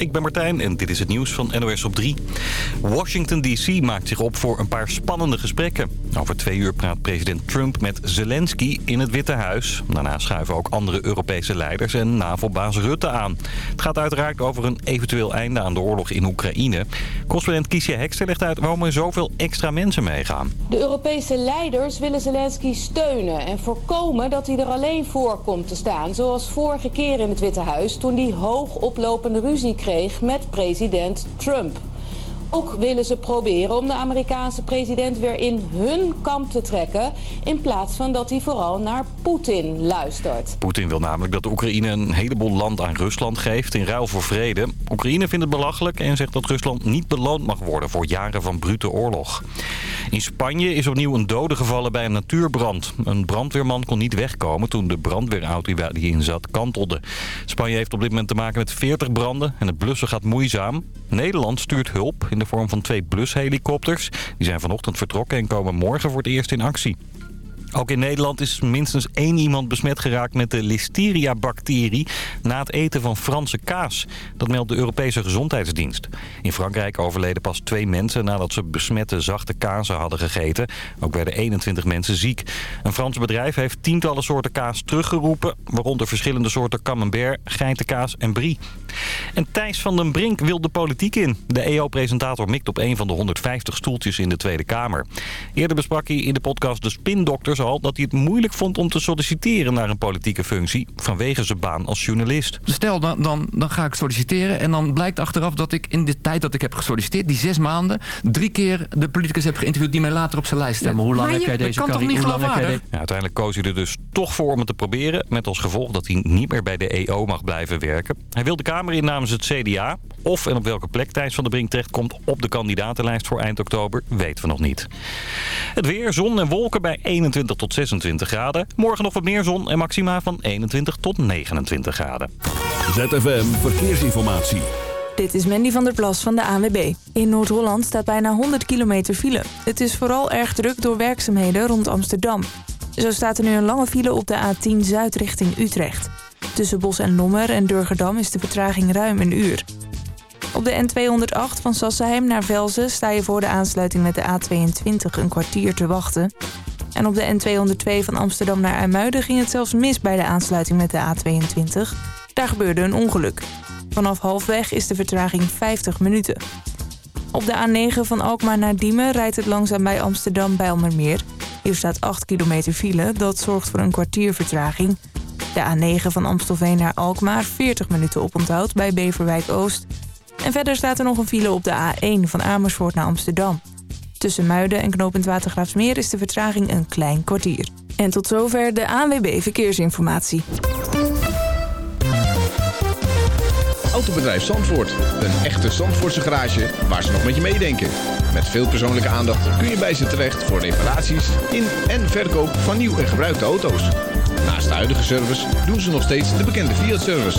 ik ben Martijn en dit is het nieuws van NOS op 3. Washington D.C. maakt zich op voor een paar spannende gesprekken. Over twee uur praat president Trump met Zelensky in het Witte Huis. Daarna schuiven ook andere Europese leiders en NAVO-baas Rutte aan. Het gaat uiteraard over een eventueel einde aan de oorlog in Oekraïne. Correspondent Kiesje Hekster legt uit waarom er zoveel extra mensen meegaan. De Europese leiders willen Zelensky steunen en voorkomen dat hij er alleen voor komt te staan. Zoals vorige keer in het Witte Huis toen hij hoog oplopende ruzie kreeg met president Trump. Ook willen ze proberen om de Amerikaanse president weer in hun kamp te trekken... in plaats van dat hij vooral naar Poetin luistert. Poetin wil namelijk dat Oekraïne een heleboel land aan Rusland geeft in ruil voor vrede. Oekraïne vindt het belachelijk en zegt dat Rusland niet beloond mag worden voor jaren van brute oorlog. In Spanje is opnieuw een dode gevallen bij een natuurbrand. Een brandweerman kon niet wegkomen toen de brandweerauto die in zat kantelde. Spanje heeft op dit moment te maken met 40 branden en het blussen gaat moeizaam. Nederland stuurt hulp de vorm van twee blushelikopters. Die zijn vanochtend vertrokken en komen morgen voor het eerst in actie. Ook in Nederland is minstens één iemand besmet geraakt met de Listeria-bacterie na het eten van Franse kaas. Dat meldt de Europese Gezondheidsdienst. In Frankrijk overleden pas twee mensen nadat ze besmette zachte kazen hadden gegeten. Ook werden 21 mensen ziek. Een Frans bedrijf heeft tientallen soorten kaas teruggeroepen, waaronder verschillende soorten camembert, geitenkaas en brie. En Thijs van den Brink wil de politiek in. De EO-presentator mikt op een van de 150 stoeltjes in de Tweede Kamer. Eerder besprak hij in de podcast De Spindokters al dat hij het moeilijk vond om te solliciteren naar een politieke functie vanwege zijn baan als journalist. Stel, dan, dan, dan ga ik solliciteren en dan blijkt achteraf dat ik in de tijd dat ik heb gesolliciteerd, die zes maanden, drie keer de politicus heb geïnterviewd die mij later op zijn lijst stemmen. Hoe lang heb jij deze carrière? Hoe ja, uiteindelijk koos hij er dus toch voor om het te proberen, met als gevolg dat hij niet meer bij de EO mag blijven werken. Hij wil de Kamer in namens het CDA. Of en op welke plek Thijs van der Brink terechtkomt op de kandidatenlijst voor eind oktober, weten we nog niet. Het weer, zon en wolken bij 21 tot 26 graden. Morgen nog wat meer zon en maxima van 21 tot 29 graden. ZFM Verkeersinformatie. Dit is Mandy van der Plas van de ANWB. In Noord-Holland staat bijna 100 kilometer file. Het is vooral erg druk door werkzaamheden rond Amsterdam. Zo staat er nu een lange file op de A10 Zuid richting Utrecht. Tussen Bos en Lommer en Durgerdam is de vertraging ruim een uur. Op de N208 van Sassenheim naar Velzen sta je voor de aansluiting met de A22 een kwartier te wachten. En op de N202 van Amsterdam naar IJmuiden ging het zelfs mis bij de aansluiting met de A22. Daar gebeurde een ongeluk. Vanaf halfweg is de vertraging 50 minuten. Op de A9 van Alkmaar naar Diemen rijdt het langzaam bij Amsterdam Bijlmermeer. Hier staat 8 kilometer file, dat zorgt voor een kwartier vertraging. De A9 van Amstelveen naar Alkmaar 40 minuten oponthoud bij Beverwijk Oost. En verder staat er nog een file op de A1 van Amersfoort naar Amsterdam. Tussen Muiden en knooppunt Watergraafsmeer is de vertraging een klein kwartier. En tot zover de ANWB Verkeersinformatie. Autobedrijf Zandvoort. Een echte Zandvoortse garage waar ze nog met je meedenken. Met veel persoonlijke aandacht kun je bij ze terecht voor reparaties in en verkoop van nieuw en gebruikte auto's. Naast de huidige service doen ze nog steeds de bekende Fiat-service.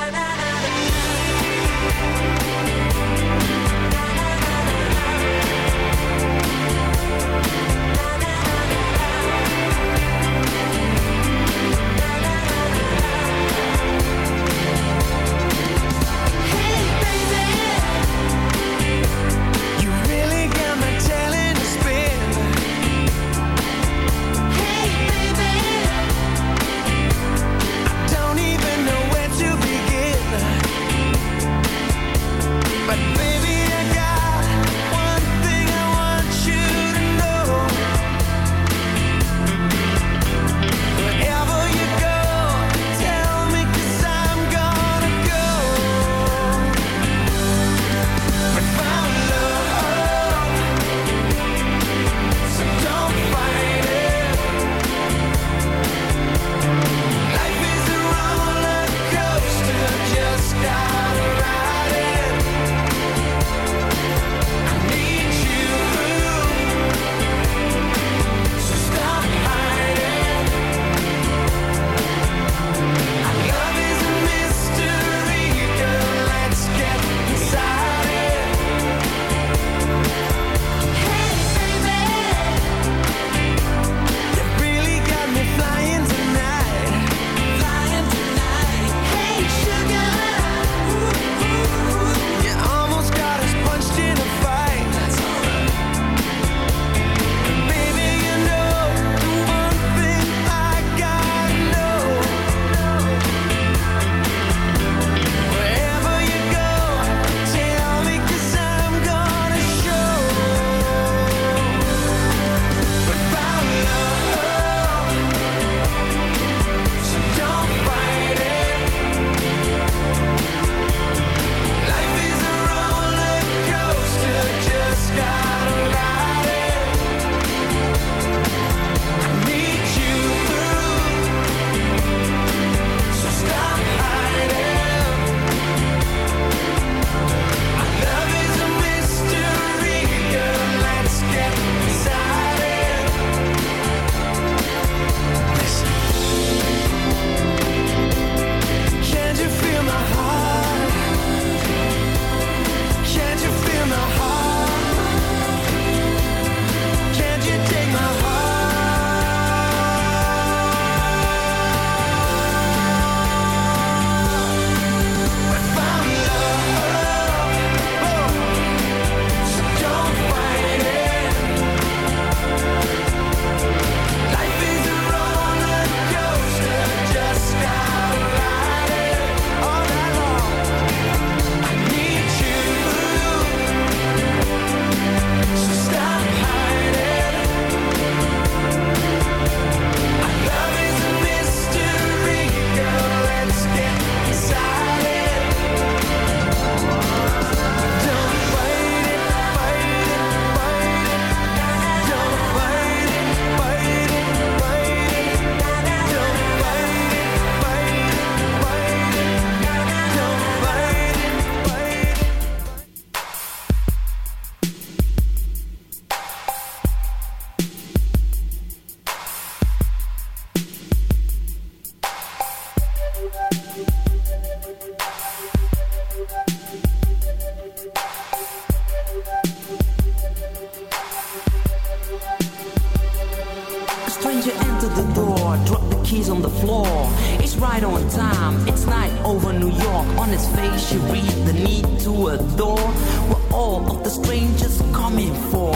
His face, you read the need to adore. What all of the strangers coming for?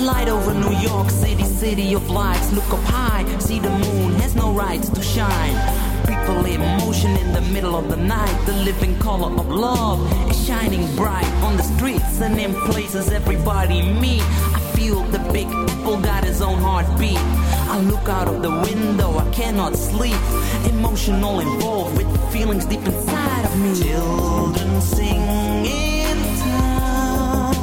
Light over New York City, city of lights. Look up high, see the moon has no right to shine. People in motion in the middle of the night. The living color of love is shining bright on the streets and in places everybody meet. I feel the big apple got his own heartbeat. I look out of the window, I cannot sleep. Emotional involved with feelings deep inside of me. Children sing in town.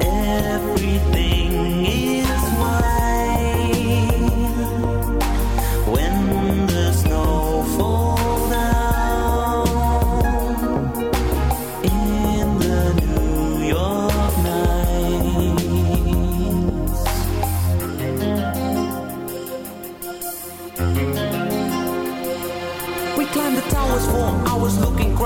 Everything is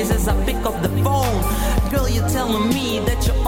Voice as I pick up the phone. Girl, you're telling me that you're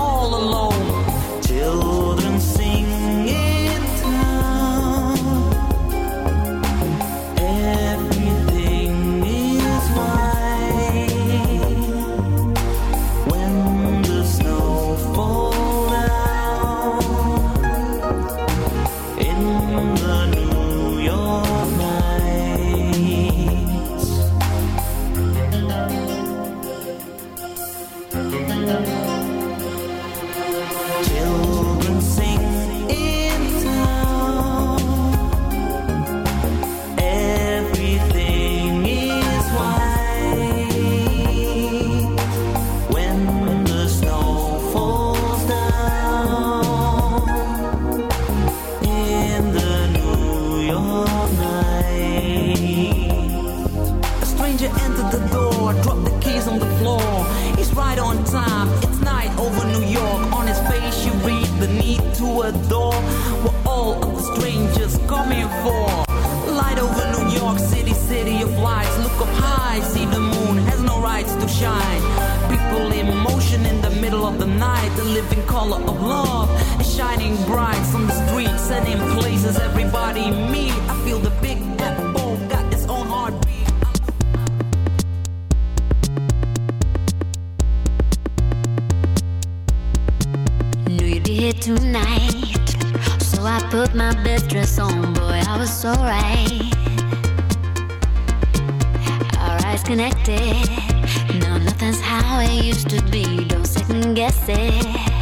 color of love is shining bright on the streets and in places everybody meet. I feel the big apple got its own heartbeat. Knew you'd be here tonight. So I put my best dress on, boy, I was so right. Our eyes connected. Now nothing's how it used to be. Don't second guess it.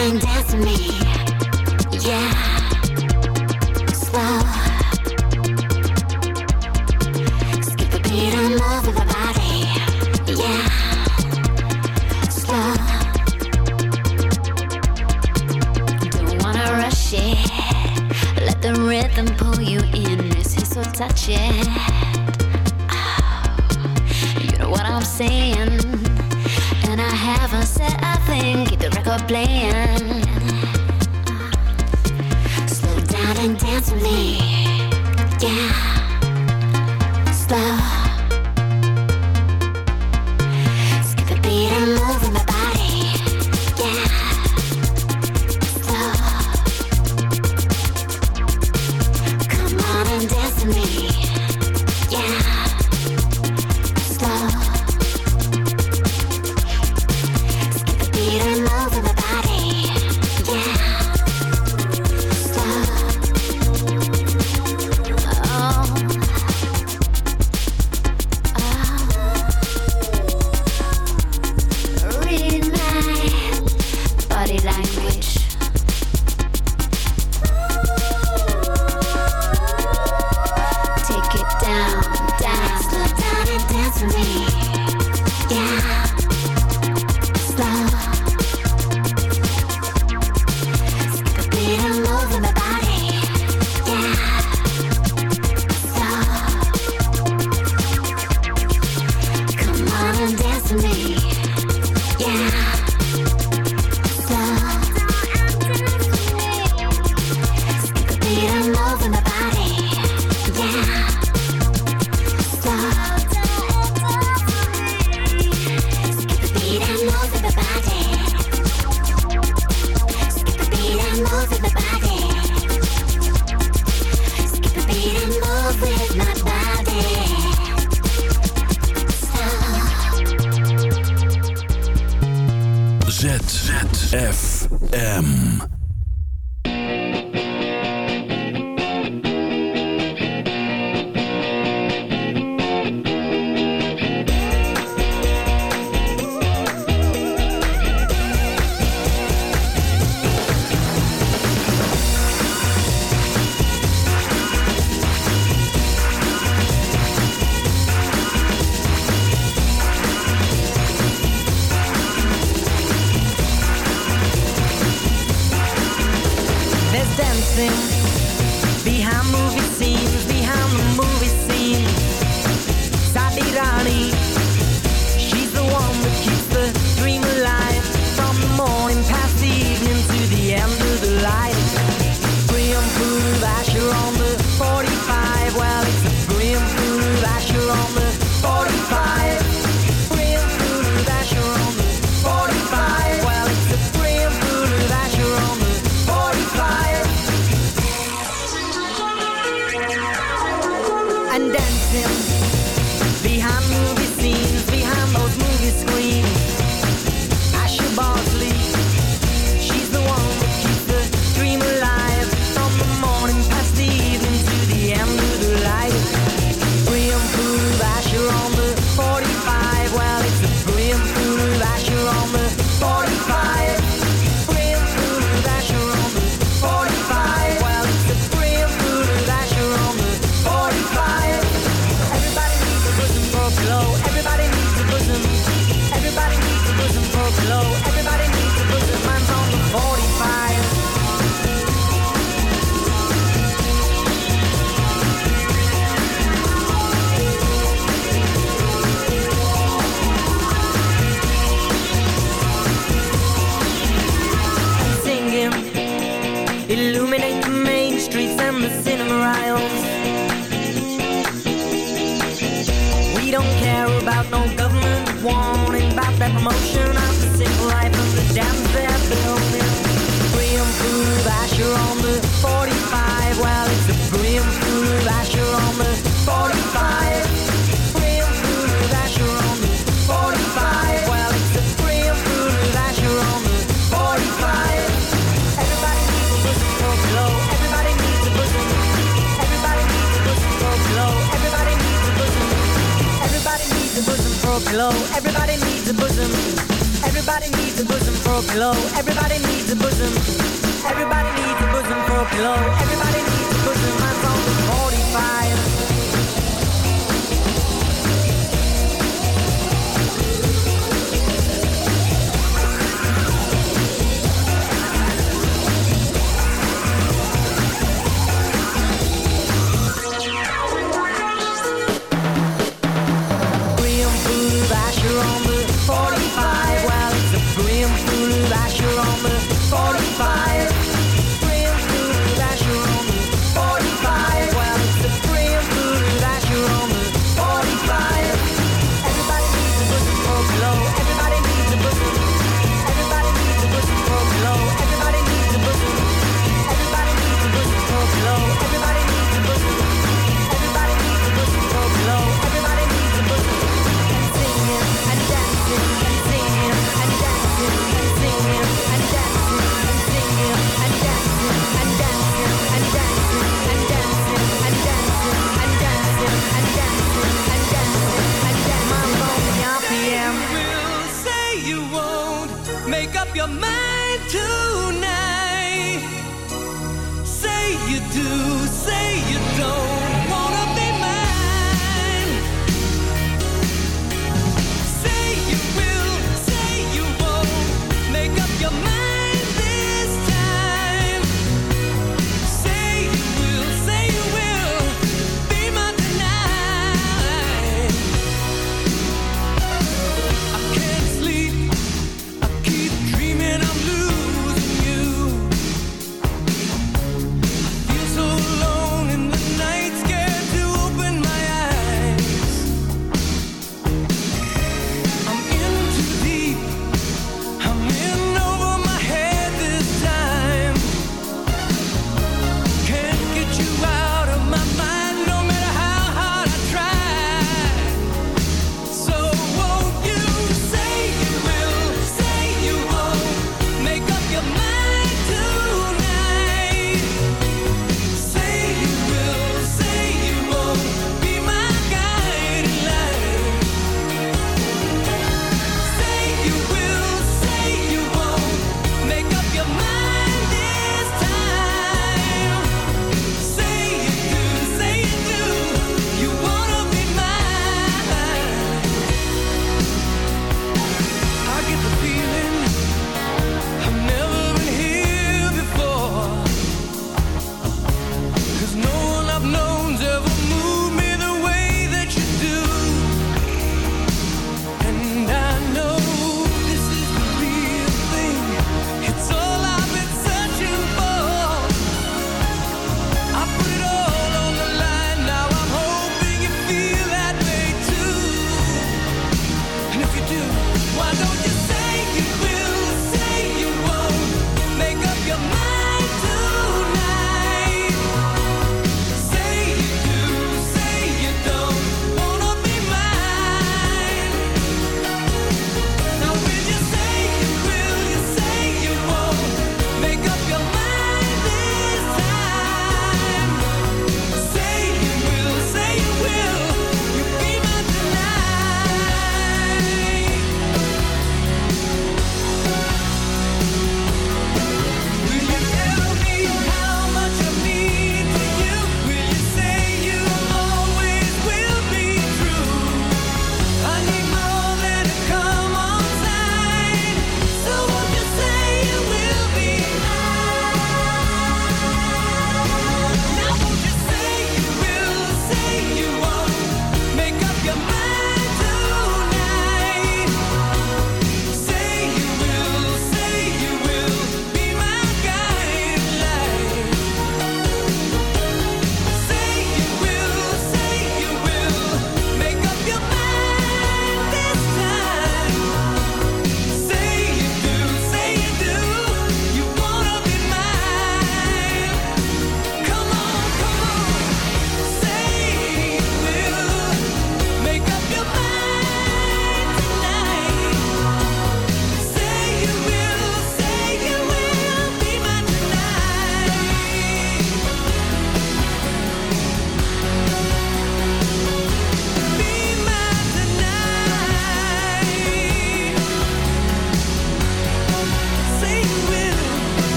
And dance with me. Yeah. Slow. Skip a beat and move with my body. Yeah. Slow. Don't wanna rush it. Let the rhythm pull you in. This is so. Oh, you know what I'm saying? And I haven't said a thing. Keep the record playing.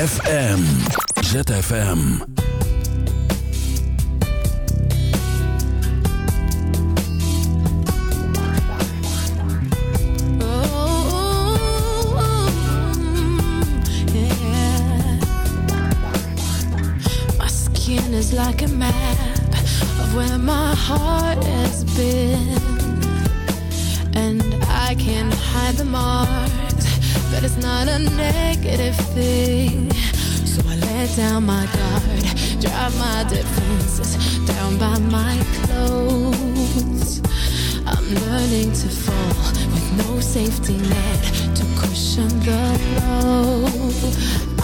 ZFM. ZFM. is like a map of where my heart has been. And I can hide the marks but it's not a negative thing. So I let down my guard, drop my defenses down by my clothes. I'm learning to fall with no safety net to cushion the blow.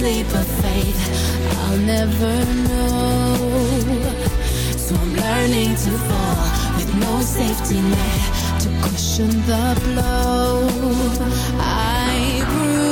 This leap of faith, I'll never know. So I'm learning to fall with no safety net to cushion the blow. I bruise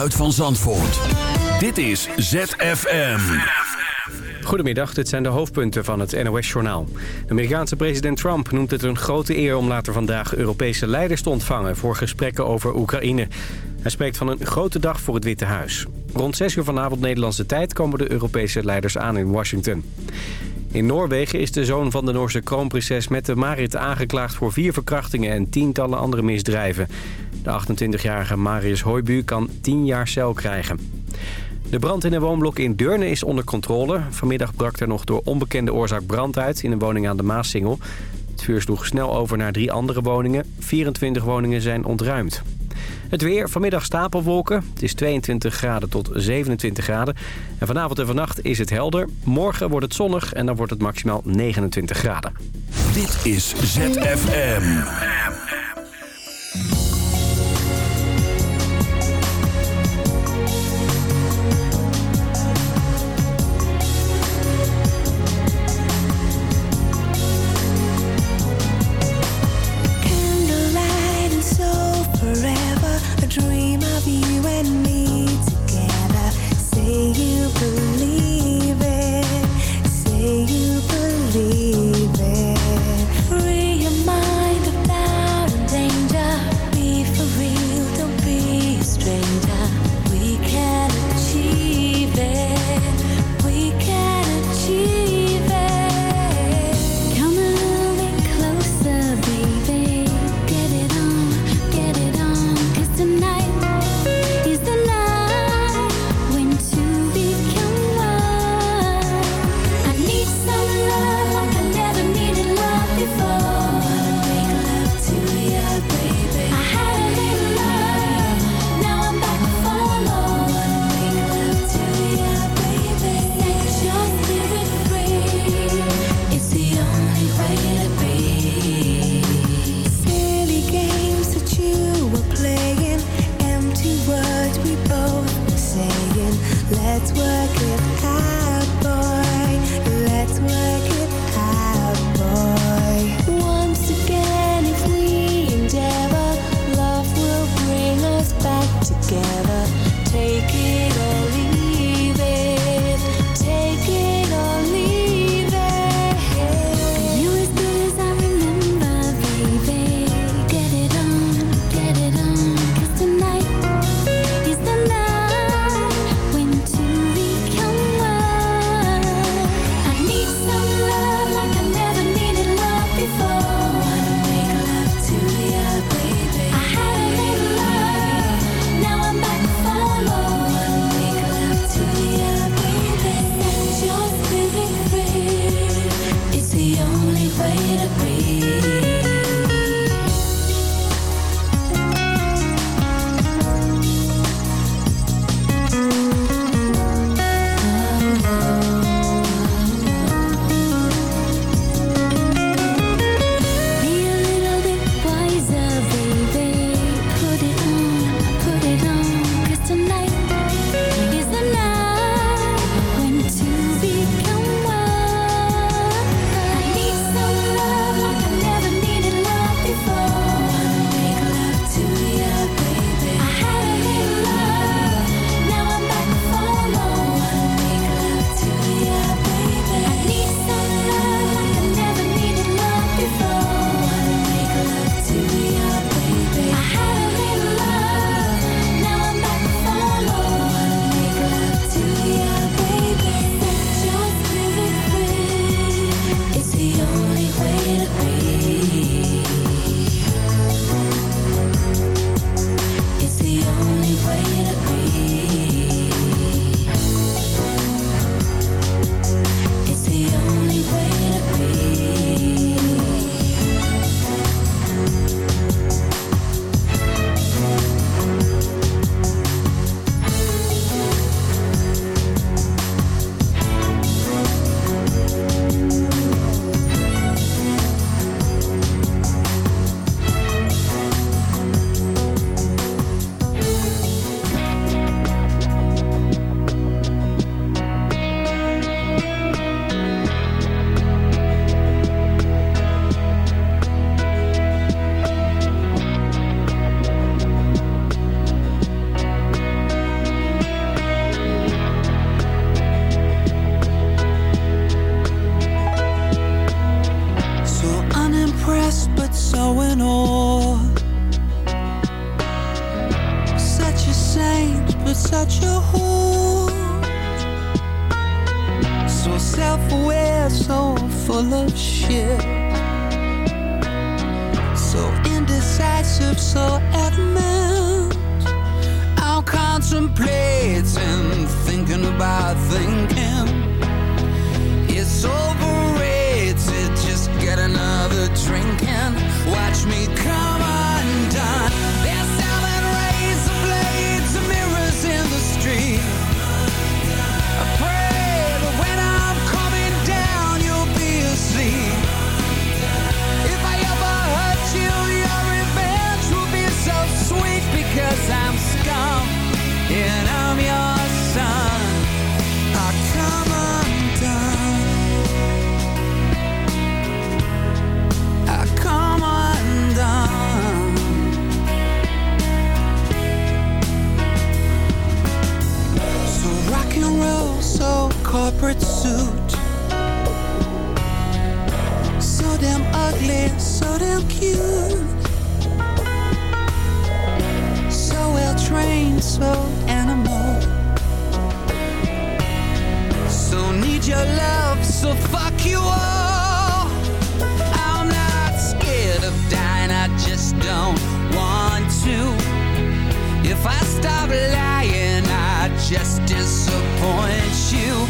geluid van Zandvoort. Dit is ZFM. Goedemiddag, dit zijn de hoofdpunten van het NOS-journaal. Amerikaanse president Trump noemt het een grote eer om later vandaag Europese leiders te ontvangen voor gesprekken over Oekraïne. Hij spreekt van een grote dag voor het Witte Huis. Rond 6 uur vanavond Nederlandse tijd komen de Europese leiders aan in Washington. In Noorwegen is de zoon van de Noorse kroonprinses Mette Marit aangeklaagd voor vier verkrachtingen en tientallen andere misdrijven. De 28-jarige Marius Hoibu kan 10 jaar cel krijgen. De brand in een woonblok in Deurne is onder controle. Vanmiddag brak er nog door onbekende oorzaak brand uit in een woning aan de Maassingel. Het vuur sloeg snel over naar drie andere woningen. 24 woningen zijn ontruimd. Het weer, vanmiddag stapelwolken. Het is 22 graden tot 27 graden. En vanavond en vannacht is het helder. Morgen wordt het zonnig en dan wordt het maximaal 29 graden. Dit is ZFM. self-aware, so full of shit. So indecisive, so adamant. I'm contemplating, thinking about thinking. It's overrated, just get another drink and watch me come. cause I'm scum and I'm your son. I come undone. I come undone. So rock and roll, so corporate suit. So damn ugly, so damn cute control animal. So need your love, so fuck you all. I'm not scared of dying, I just don't want to. If I stop lying, I just disappoint you.